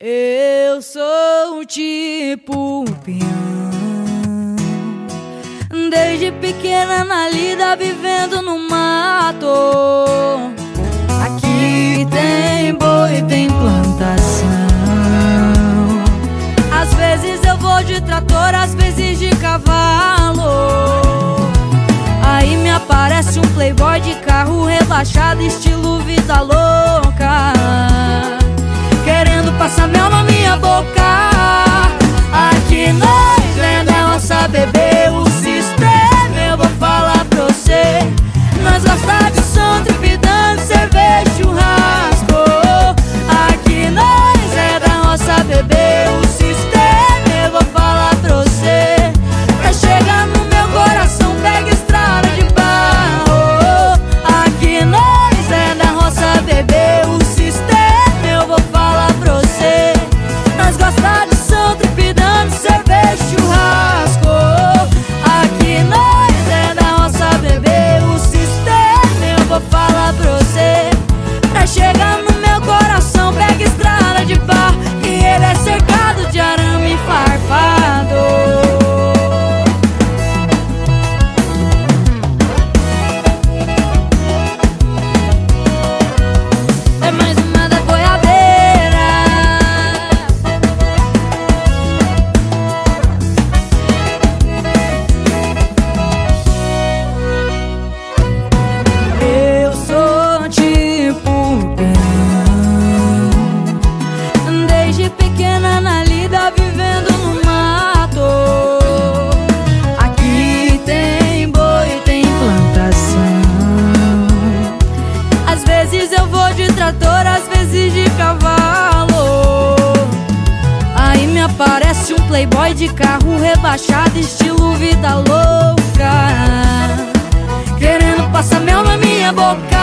Eu sou tipo um peão. Desde pequena na lida vivendo no mato. Aqui tem boi, tem plantação. Às vezes eu vou de trator, às vezes de cavalo. Aí me aparece um playboy de carro relaxado estilo vida louca. Passa mel na minha boca. trator, às vezes de cavalo. Aí me aparece um playboy de carro rebaixado, estilo vida louca. Querendo passar mel na minha boca.